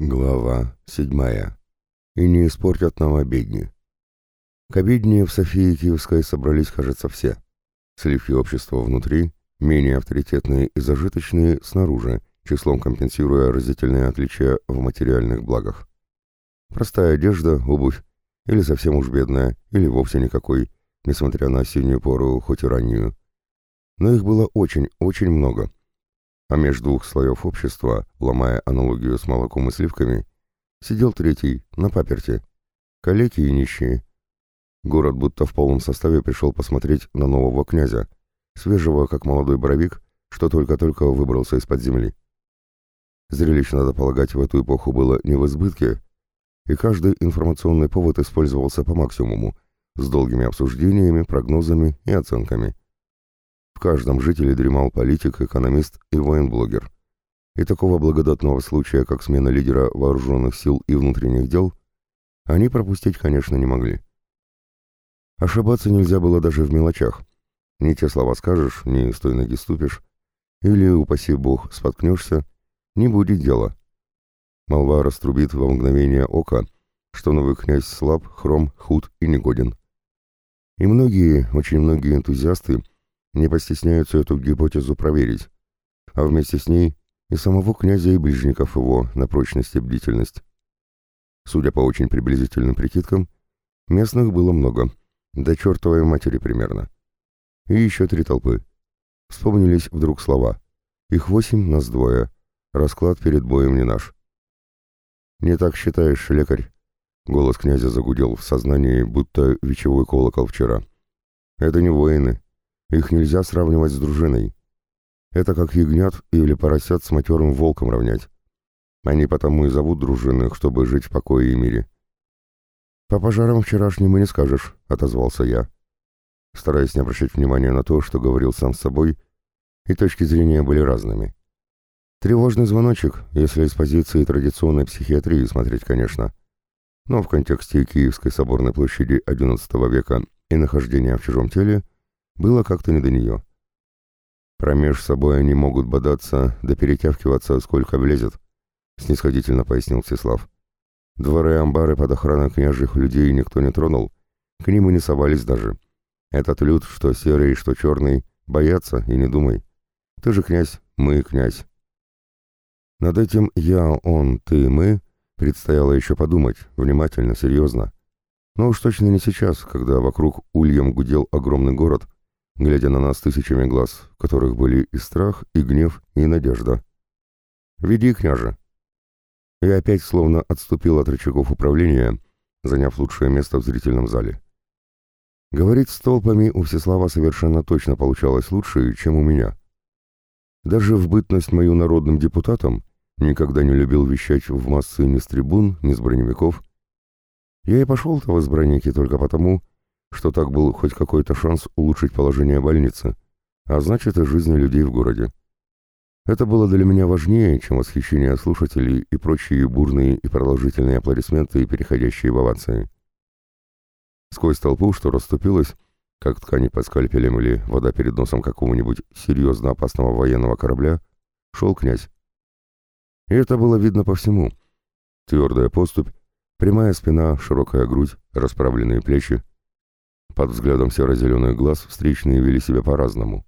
Глава седьмая. И не испортят нам обедни. К обедне в Софии Киевской собрались, кажется, все. Сливки общества внутри, менее авторитетные и зажиточные снаружи, числом компенсируя разительные отличия в материальных благах. Простая одежда, обувь, или совсем уж бедная, или вовсе никакой, несмотря на осеннюю пору, хоть и раннюю. Но их было очень-очень много — а между двух слоев общества, ломая аналогию с молоком и сливками, сидел третий, на паперте. Калеки и нищие. Город будто в полном составе пришел посмотреть на нового князя, свежего, как молодой боровик, что только-только выбрался из-под земли. Зрелище, надо полагать, в эту эпоху было не в избытке, и каждый информационный повод использовался по максимуму, с долгими обсуждениями, прогнозами и оценками. В каждом жителе дремал политик, экономист и военблогер. И такого благодатного случая, как смена лидера вооруженных сил и внутренних дел, они пропустить, конечно, не могли. Ошибаться нельзя было даже в мелочах. Не те слова скажешь, не с той ноги ступишь, или, упаси бог, споткнешься, не будет дела. Молва раструбит во мгновение ока, что новый князь слаб, хром, худ и негоден. И многие, очень многие энтузиасты не постесняются эту гипотезу проверить, а вместе с ней и самого князя и ближников его на прочность и бдительность. Судя по очень приблизительным прикидкам, местных было много, до чертовой матери примерно. И еще три толпы. Вспомнились вдруг слова. Их восемь, нас двое. Расклад перед боем не наш. «Не так считаешь, лекарь?» Голос князя загудел в сознании, будто вечевой колокол вчера. «Это не воины. Их нельзя сравнивать с дружиной. Это как ягнят или поросят с матерым волком равнять. Они потому и зовут дружинных, чтобы жить в покое и мире. «По пожарам вчерашним и не скажешь», — отозвался я, стараясь не обращать внимания на то, что говорил сам с собой, и точки зрения были разными. Тревожный звоночек, если из позиции традиционной психиатрии смотреть, конечно. Но в контексте Киевской соборной площади XI века и нахождения в чужом теле — было как-то не до нее. Промеж собой они могут бодаться, да перетягиваться, сколько влезет, — снисходительно пояснил Всеслав. Дворы и амбары под охраной княжих людей никто не тронул, к ним и не совались даже. Этот люд, что серый, что черный, боятся и не думай. Ты же князь, мы князь. Над этим я, он, ты, мы предстояло еще подумать, внимательно, серьезно. Но уж точно не сейчас, когда вокруг ульем гудел огромный город — глядя на нас тысячами глаз, в которых были и страх, и гнев, и надежда. «Веди, княже!» И опять словно отступил от рычагов управления, заняв лучшее место в зрительном зале. Говорить с толпами у Всеслава совершенно точно получалось лучше, чем у меня. Даже в бытность мою народным депутатом никогда не любил вещать в массы ни с трибун, ни с броневиков. Я и пошел-то в избранники только потому, что так был хоть какой-то шанс улучшить положение больницы, а значит и жизни людей в городе. Это было для меня важнее, чем восхищение слушателей и прочие бурные и продолжительные аплодисменты, переходящие в овации. Сквозь толпу, что расступилась, как ткани под скальпелем или вода перед носом какого-нибудь серьезно опасного военного корабля, шел князь. И это было видно по всему. Твердая поступь, прямая спина, широкая грудь, расправленные плечи, под взглядом серо-зеленых глаз встречные вели себя по-разному.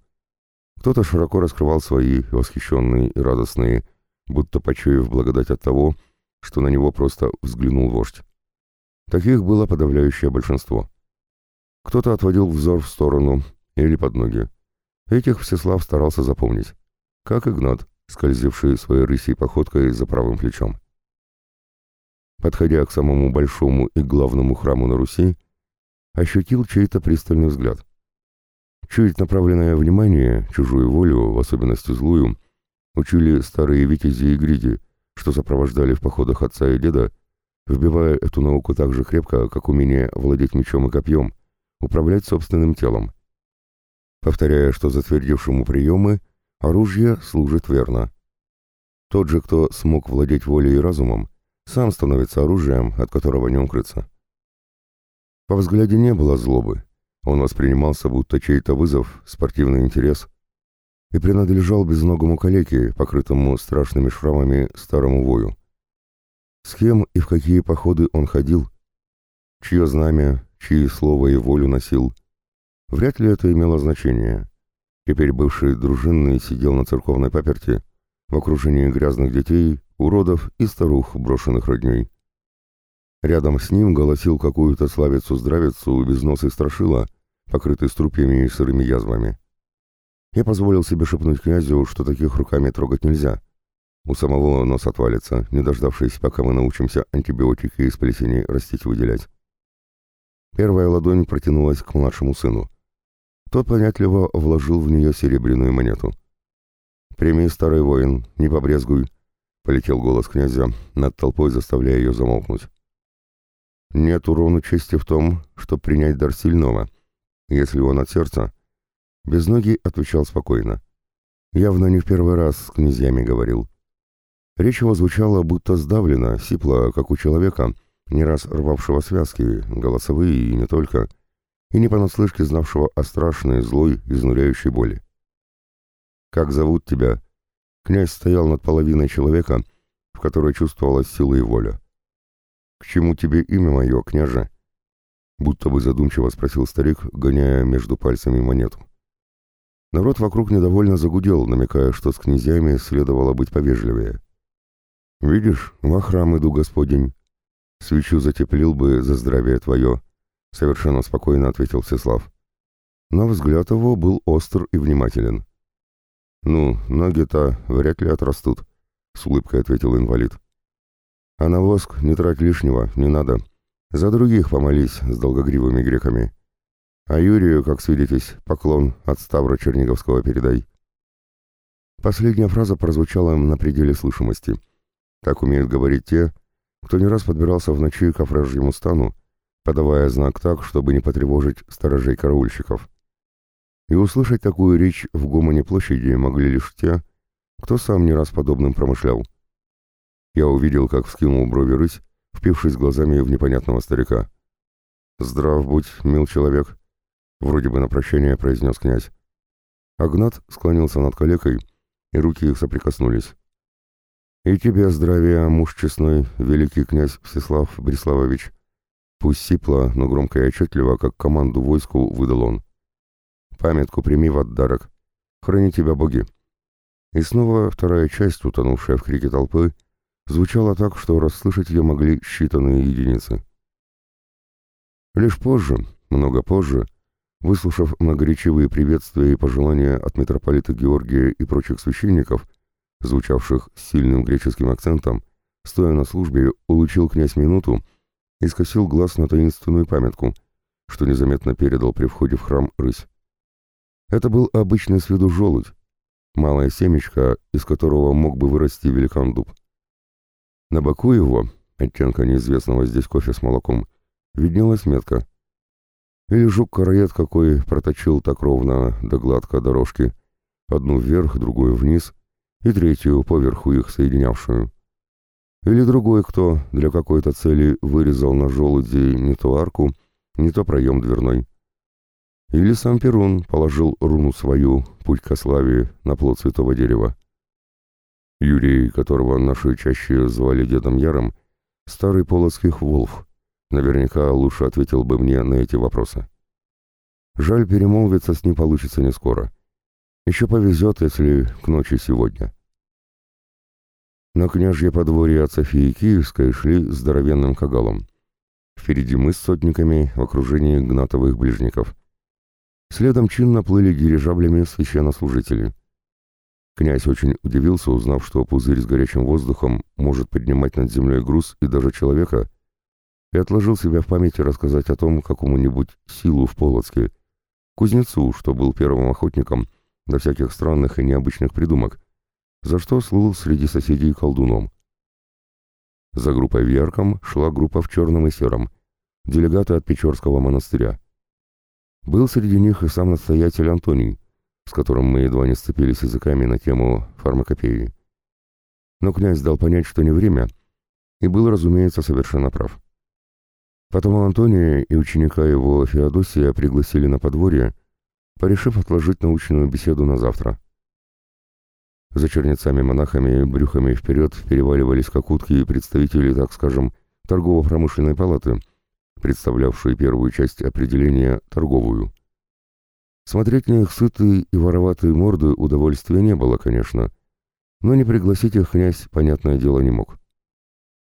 Кто-то широко раскрывал свои, восхищенные и радостные, будто почуяв благодать от того, что на него просто взглянул вождь. Таких было подавляющее большинство. Кто-то отводил взор в сторону или под ноги. Этих Всеслав старался запомнить, как Игнат, скользивший своей рысей походкой за правым плечом. Подходя к самому большому и главному храму на Руси, ощутил чей-то пристальный взгляд. Чуть направленное внимание, чужую волю, в особенности злую, учили старые витязи и гриди, что сопровождали в походах отца и деда, вбивая эту науку так же крепко, как умение владеть мечом и копьем, управлять собственным телом. Повторяя, что затвердившему приемы, оружие служит верно. Тот же, кто смог владеть волей и разумом, сам становится оружием, от которого не укрыться. По взгляде не было злобы. Он воспринимался будто чей-то вызов, спортивный интерес, и принадлежал безногому калеке, покрытому страшными шрамами старому вою. С кем и в какие походы он ходил? Чье знамя, чьи слова и волю носил? Вряд ли это имело значение. Теперь бывший дружинный сидел на церковной паперти в окружении грязных детей, уродов и старух, брошенных родней. Рядом с ним голосил какую-то славицу-здравицу без носа и страшила, покрытый струпьями и сырыми язвами. Я позволил себе шепнуть князю, что таких руками трогать нельзя. У самого нос отвалится, не дождавшись, пока мы научимся антибиотики из плесени растить выделять. Первая ладонь протянулась к младшему сыну. Тот понятливо вложил в нее серебряную монету. «Прими, старый воин, не побрезгуй», — полетел голос князя, над толпой заставляя ее замолкнуть. «Нет урона чести в том, чтобы принять дар сильного, если он от сердца». Безногий отвечал спокойно. Явно не в первый раз с князьями говорил. Речь его звучала будто сдавлена, сипла, как у человека, не раз рвавшего связки, голосовые и не только — и не понаслышке знавшего о страшной, злой, изнуряющей боли. «Как зовут тебя?» Князь стоял над половиной человека, в которой чувствовалась сила и воля. «К чему тебе имя мое, княже?» Будто бы задумчиво спросил старик, гоняя между пальцами монету. Народ вокруг недовольно загудел, намекая, что с князьями следовало быть повежливее. «Видишь, во храм иду, господень. Свечу затеплил бы за здравие твое, — совершенно спокойно ответил Всеслав. Но взгляд его был остр и внимателен. «Ну, ноги-то вряд ли отрастут», — с улыбкой ответил инвалид. «А на воск не трать лишнего, не надо. За других помолись с долгогривыми греками. А Юрию, как свидитесь, поклон от Ставра Черниговского передай». Последняя фраза прозвучала на пределе слышимости. Так умеют говорить те, кто не раз подбирался в ночи к овражьему стану подавая знак так, чтобы не потревожить сторожей-караульщиков. И услышать такую речь в гумане площади могли лишь те, кто сам не раз подобным промышлял. Я увидел, как вскинул брови рысь, впившись глазами в непонятного старика. «Здрав будь, мил человек», — вроде бы на прощание произнес князь. Агнат склонился над калекой, и руки их соприкоснулись. «И тебе здравия, муж честной, великий князь Всеслав Бриславович», Пусть сипло, но громко и отчетливо, как команду войску, выдал он. «Памятку прими в отдарок. Храни тебя боги». И снова вторая часть, утонувшая в крике толпы, звучала так, что расслышать ее могли считанные единицы. Лишь позже, много позже, выслушав многоречивые приветствия и пожелания от митрополита Георгия и прочих священников, звучавших с сильным греческим акцентом, стоя на службе, улучил князь минуту, и скосил глаз на таинственную памятку, что незаметно передал при входе в храм рысь. Это был обычный с виду желудь, малое семечко, из которого мог бы вырасти великан дуб. На боку его, оттенка неизвестного здесь кофе с молоком, виднелась метка. Или жук-караед какой проточил так ровно да гладко дорожки, одну вверх, другую вниз и третью поверху их соединявшую. Или другой кто для какой-то цели вырезал на желуди не то арку, не то проем дверной. Или сам Перун положил руну свою, путь к славе, на плод святого дерева. Юрий, которого наши чаще звали Дедом Яром, старый полоцких Волф, наверняка лучше ответил бы мне на эти вопросы. Жаль, перемолвиться с ним получится не скоро. Еще повезет, если к ночи сегодня. На княжье подворье от Софии Киевской шли здоровенным кагалом. Впереди мы с сотниками в окружении гнатовых ближников. Следом чинно плыли дирижаблями священнослужители. Князь очень удивился, узнав, что пузырь с горячим воздухом может поднимать над землей груз и даже человека, и отложил себя в памяти рассказать о том какому-нибудь силу в Полоцке, кузнецу, что был первым охотником до всяких странных и необычных придумок, за что слыл среди соседей колдуном. За группой Вьярком шла группа в черном и сером, делегаты от Печорского монастыря. Был среди них и сам настоятель Антоний, с которым мы едва не сцепились языками на тему фармакопеи. Но князь дал понять, что не время, и был, разумеется, совершенно прав. Потом Антония и ученика его Феодосия пригласили на подворье, порешив отложить научную беседу на завтра. За чернецами-монахами брюхами вперед переваливались как утки представители, так скажем, торгово-промышленной палаты, представлявшие первую часть определения «торговую». Смотреть на их сытые и вороватые морды удовольствия не было, конечно, но не пригласить их князь, понятное дело, не мог.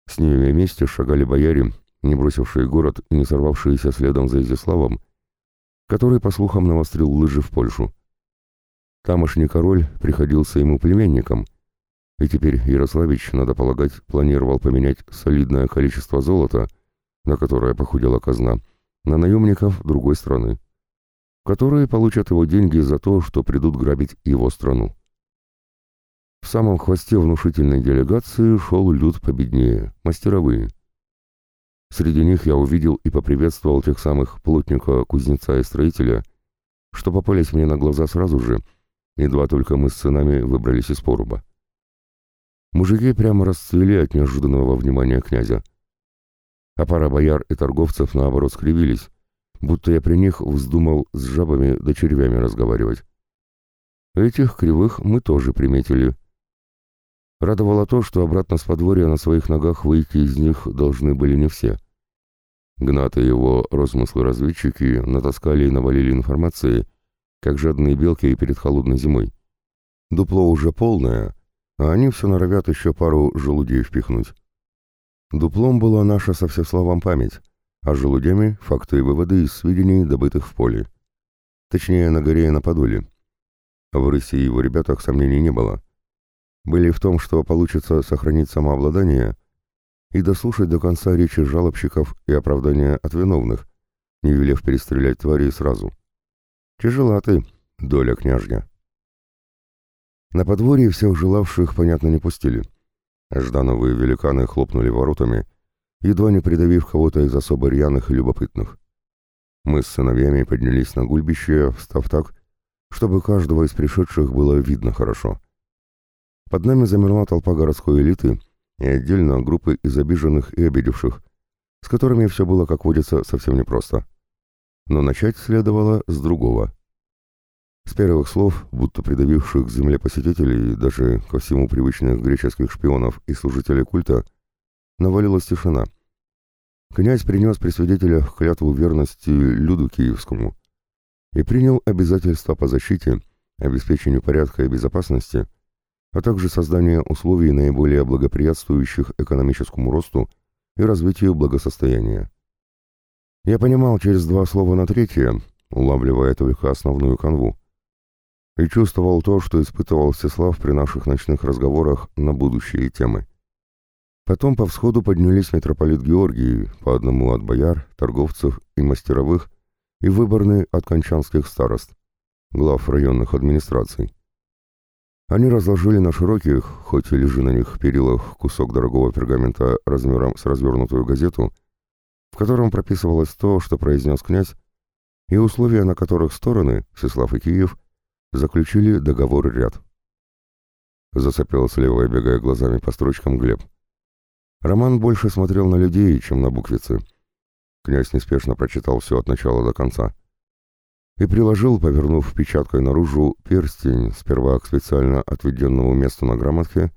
С ними вместе шагали бояре, не бросившие город и не сорвавшиеся следом за Изяславом, который, по слухам, навострил лыжи в Польшу. Тамошний король приходился ему племянником, и теперь Ярославич, надо полагать, планировал поменять солидное количество золота, на которое похудела казна, на наемников другой страны, которые получат его деньги за то, что придут грабить его страну. В самом хвосте внушительной делегации шел люд победнее, мастеровые. Среди них я увидел и поприветствовал тех самых плотника, кузнеца и строителя, что попались мне на глаза сразу же, едва только мы с сынами выбрались из поруба. Мужики прямо расцвели от неожиданного внимания князя. А пара бояр и торговцев наоборот скривились, будто я при них вздумал с жабами да червями разговаривать. Этих кривых мы тоже приметили, Радовало то, что обратно с подворья на своих ногах выйти из них должны были не все. Гнаты его розмыслы-разведчики натаскали и навалили информации, как жадные белки перед холодной зимой. Дупло уже полное, а они все норовят еще пару желудей впихнуть. Дуплом была наша со словам память, а желудями — факты и выводы из сведений, добытых в поле. Точнее, на горе и на Подоле. В Рысе и его ребятах сомнений не было были в том, что получится сохранить самообладание и дослушать до конца речи жалобщиков и оправдания от виновных, не велев перестрелять твари сразу. Тяжела ты, доля княжня. На подворье всех желавших, понятно, не пустили. Ждановые великаны хлопнули воротами, едва не придавив кого-то из особо рьяных и любопытных. Мы с сыновьями поднялись на гульбище, встав так, чтобы каждого из пришедших было видно хорошо. Под нами замерла толпа городской элиты и отдельно группы из обиженных и обидевших, с которыми все было, как водится, совсем непросто. Но начать следовало с другого. С первых слов, будто придавивших к земле посетителей, даже ко всему привычных греческих шпионов и служителей культа, навалилась тишина. Князь принес при свидетелях клятву верности Люду Киевскому и принял обязательства по защите, обеспечению порядка и безопасности – а также создание условий, наиболее благоприятствующих экономическому росту и развитию благосостояния. Я понимал через два слова на третье, улавливая только основную канву, и чувствовал то, что испытывал Всеслав при наших ночных разговорах на будущие темы. Потом по всходу поднялись митрополит Георгий, по одному от бояр, торговцев и мастеровых, и выборный от кончанских старост, глав районных администраций. Они разложили на широких, хоть и лежи на них перилах, кусок дорогого пергамента размером с развернутую газету, в котором прописывалось то, что произнес князь, и условия, на которых стороны, Всеслав и Киев, заключили договор ряд. Засопел слева, бегая глазами по строчкам Глеб. Роман больше смотрел на людей, чем на буквицы. Князь неспешно прочитал все от начала до конца и приложил, повернув печаткой наружу, перстень сперва к специально отведенному месту на грамотке,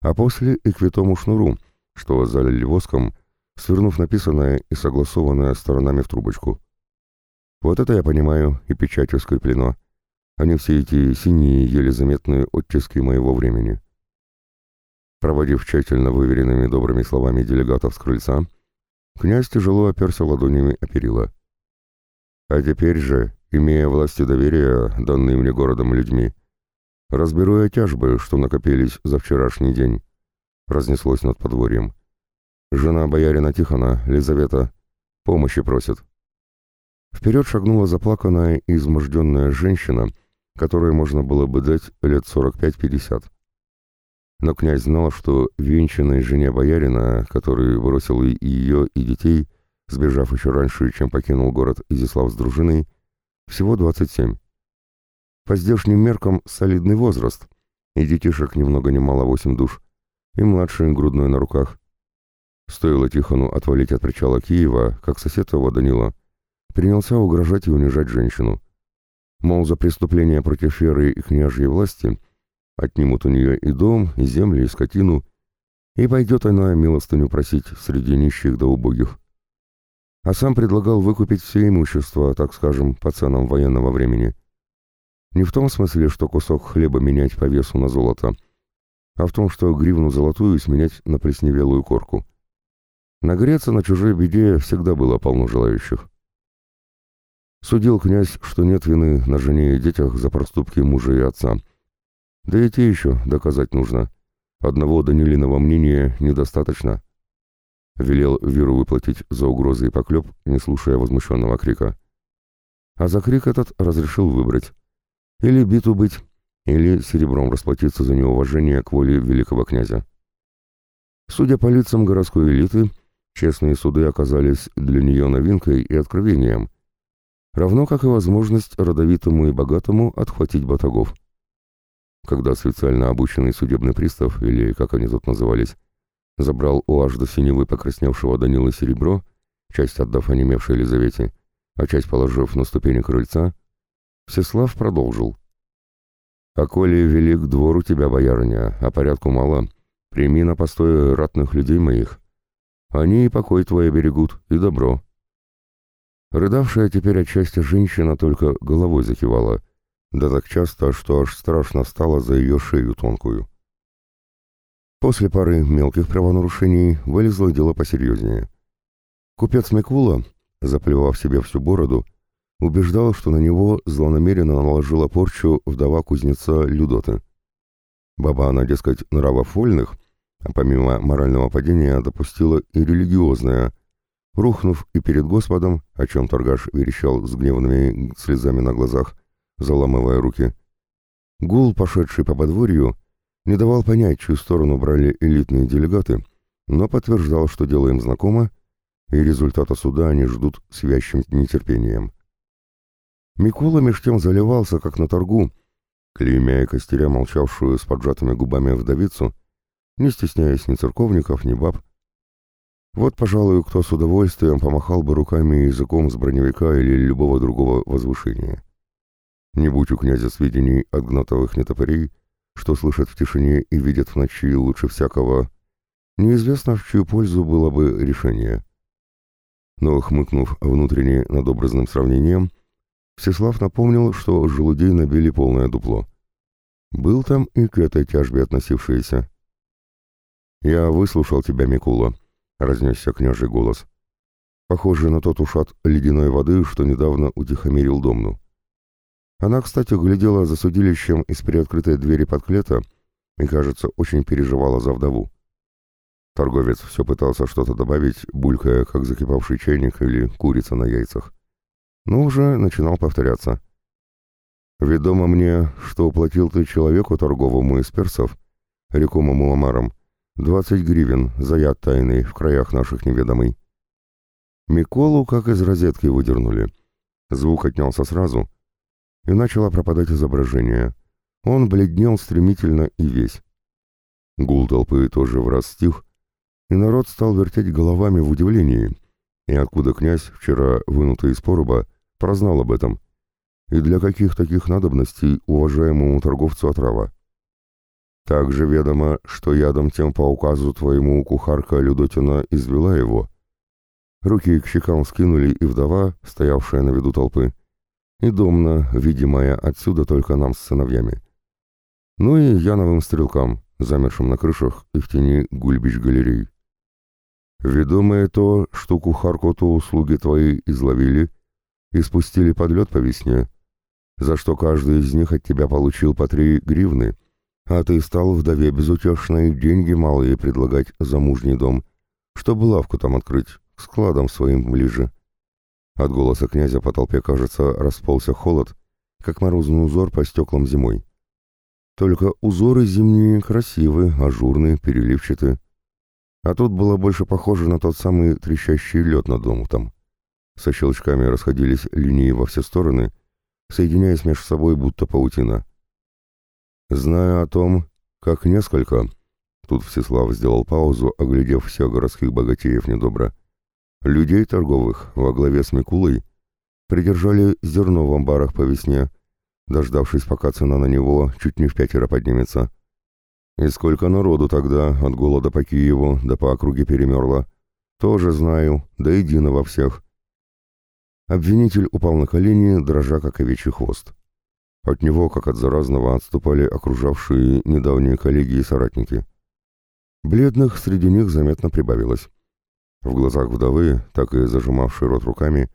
а после и к витому шнуру, что залили воском, свернув написанное и согласованное сторонами в трубочку. Вот это я понимаю, и печатью скреплено, а не все эти синие, еле заметные оттиски моего времени. Проводив тщательно выверенными добрыми словами делегатов с крыльца, князь тяжело оперся ладонями о перила. А теперь же, имея власть и доверие, данные мне городом людьми, разберу я тяжбы, что накопились за вчерашний день. Разнеслось над подворьем. Жена боярина Тихона, Лизавета, помощи просит. Вперед шагнула заплаканная и изможденная женщина, которой можно было бы дать лет 45-50. Но князь знал, что венчанной жене боярина, который бросил и ее, и детей, сбежав еще раньше, чем покинул город Изяслав с дружиной, всего 27. По здешним меркам солидный возраст, и детишек ни много ни мало 8 душ, и младший грудной на руках. Стоило Тихону отвалить от причала Киева, как сосед его, Данила, принялся угрожать и унижать женщину. Мол, за преступление против веры и княжьей власти отнимут у нее и дом, и земли, и скотину, и пойдет она милостыню просить среди нищих да убогих. А сам предлагал выкупить все имущество, так скажем, по ценам военного времени. Не в том смысле, что кусок хлеба менять по весу на золото, а в том, что гривну золотую сменять на плесневелую корку. Нагреться на чужой беде всегда было полно желающих. Судил князь, что нет вины на жене и детях за проступки мужа и отца. Да и те еще доказать нужно. Одного Данилиного мнения недостаточно. Велел Веру выплатить за угрозы и поклеп, не слушая возмущенного крика. А за крик этот разрешил выбрать. Или биту быть, или серебром расплатиться за неуважение к воле великого князя. Судя по лицам городской элиты, честные суды оказались для нее новинкой и откровением, равно как и возможность родовитому и богатому отхватить батагов. Когда специально обученный судебный пристав, или как они тут назывались, забрал у аж до синевы покрасневшего Данила серебро, часть отдав онемевшей Елизавете, а часть положив на ступени крыльца, Всеслав продолжил. «А коли велик двор у тебя, боярня, а порядку мало, прими на постой ратных людей моих. Они и покой твой берегут, и добро». Рыдавшая теперь отчасти женщина только головой закивала, да так часто, что аж страшно стало за ее шею тонкую. После пары мелких правонарушений вылезло дело посерьезнее. Купец Микула, заплевав себе всю бороду, убеждал, что на него злонамеренно наложила порчу вдова кузнеца Людоты. Баба она, дескать, нравов вольных, а помимо морального падения допустила и религиозное, рухнув и перед Господом, о чем торгаш верещал с гневными слезами на глазах, заламывая руки. Гул, пошедший по подворью, не давал понять, чью сторону брали элитные делегаты, но подтверждал, что дело им знакомо, и результата суда они ждут с вящим нетерпением. Микола меж тем заливался, как на торгу, клеймя костеря молчавшую с поджатыми губами вдовицу, не стесняясь ни церковников, ни баб. Вот, пожалуй, кто с удовольствием помахал бы руками и языком с броневика или любого другого возвышения. Не будь у князя сведений от гнатовых нетопырей, что слышат в тишине и видят в ночи лучше всякого, неизвестно, в чью пользу было бы решение. Но, хмыкнув внутренне над образным сравнением, Всеслав напомнил, что желудей набили полное дупло. Был там и к этой тяжбе относившиеся. «Я выслушал тебя, Микула», — разнесся княжий голос. Похоже на тот ушат ледяной воды, что недавно утихомирил Домну. Она, кстати, глядела за судилищем из приоткрытой двери подклета и, кажется, очень переживала за вдову. Торговец все пытался что-то добавить, булькая, как закипавший чайник или курица на яйцах но уже начинал повторяться. «Ведомо мне, что уплатил ты человеку торговому из персов, рекомому Омаром, двадцать гривен за яд тайный в краях наших неведомый». Миколу как из розетки выдернули. Звук отнялся сразу, и начало пропадать изображение. Он бледнел стремительно и весь. Гул толпы тоже в раз стих, и народ стал вертеть головами в удивлении. И откуда князь, вчера вынутый из поруба, прознал об этом. И для каких таких надобностей уважаемому торговцу отрава? Также ведомо, что ядом тем по указу твоему кухарка Людотина извела его. Руки к щекам скинули и вдова, стоявшая на виду толпы, и домна, видимая отсюда только нам с сыновьями. Ну и яновым стрелкам, замершим на крышах и в тени гульбич-галерей. Ведомое то, что кухарку-то твои изловили, и спустили под лед по весне, за что каждый из них от тебя получил по три гривны, а ты стал вдове безутешной деньги малые предлагать за мужний дом, чтобы лавку там открыть, к складам своим ближе. От голоса князя по толпе, кажется, расползся холод, как морозный узор по стеклам зимой. Только узоры зимние красивые, ажурные, переливчатые. А тут было больше похоже на тот самый трещащий лед над домом. Со щелчками расходились линии во все стороны, соединяясь между собой будто паутина. Зная о том, как несколько, тут Всеслав сделал паузу, оглядев всех городских богатеев недобро, людей торговых во главе с Микулой придержали зерно в амбарах по весне, дождавшись, пока цена на него чуть не в пятеро поднимется. И сколько народу тогда от голода по Киеву да по округе перемерло. Тоже знаю, да едино во всех. Обвинитель упал на колени, дрожа как овечий хвост. От него, как от заразного, отступали окружавшие недавние коллеги и соратники. Бледных среди них заметно прибавилось. В глазах вдовы, так и зажимавшей рот руками,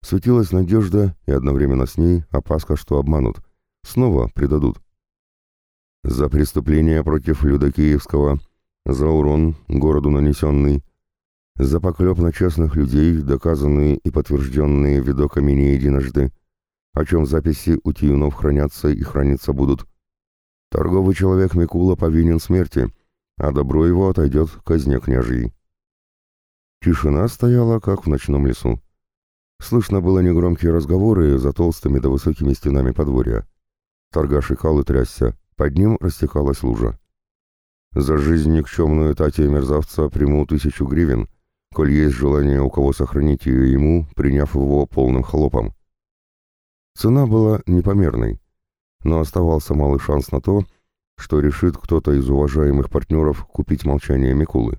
светилась надежда и одновременно с ней опаска, что обманут, снова предадут. За преступление против Люда Киевского, за урон городу нанесенный, за поклеп на честных людей, доказанные и подтвержденные видоками не единожды, о чем записи у Тиюнов хранятся и храниться будут. Торговый человек Микула повинен смерти, а добро его отойдет казне княжьей. Тишина стояла, как в ночном лесу. Слышно было негромкие разговоры за толстыми да высокими стенами подворья. Торгаш икал и трясся, под ним растекалась лужа. За жизнь никчемную Татья мерзавца приму тысячу гривен, коль есть желание у кого сохранить ее ему, приняв его полным хлопом. Цена была непомерной, но оставался малый шанс на то, что решит кто-то из уважаемых партнеров купить молчание Микулы.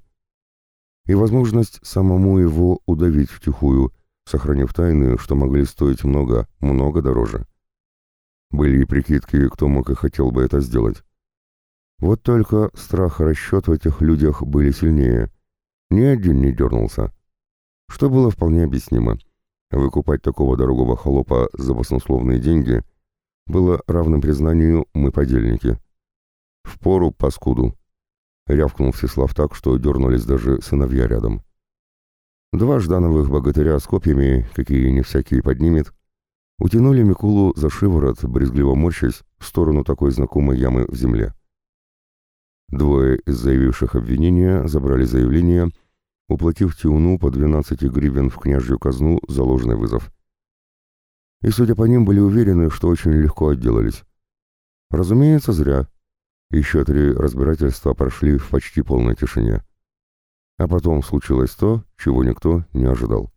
И возможность самому его удавить втихую, сохранив тайны, что могли стоить много, много дороже. Были и прикидки, кто мог и хотел бы это сделать. Вот только страх и расчет в этих людях были сильнее. Ни один не дернулся. Что было вполне объяснимо. Выкупать такого дорогого холопа за баснословные деньги было равным признанию «мы подельники». «В пору, паскуду!» — рявкнул Всеслав так, что дернулись даже сыновья рядом. Два ждановых богатыря с копьями, какие не всякие поднимет, утянули Микулу за шиворот, брезгливо морщась, в сторону такой знакомой ямы в земле. Двое из заявивших обвинения забрали заявление, уплатив Тиуну по 12 гривен в княжью казну за ложный вызов. И, судя по ним, были уверены, что очень легко отделались. Разумеется, зря. Еще три разбирательства прошли в почти полной тишине. А потом случилось то, чего никто не ожидал.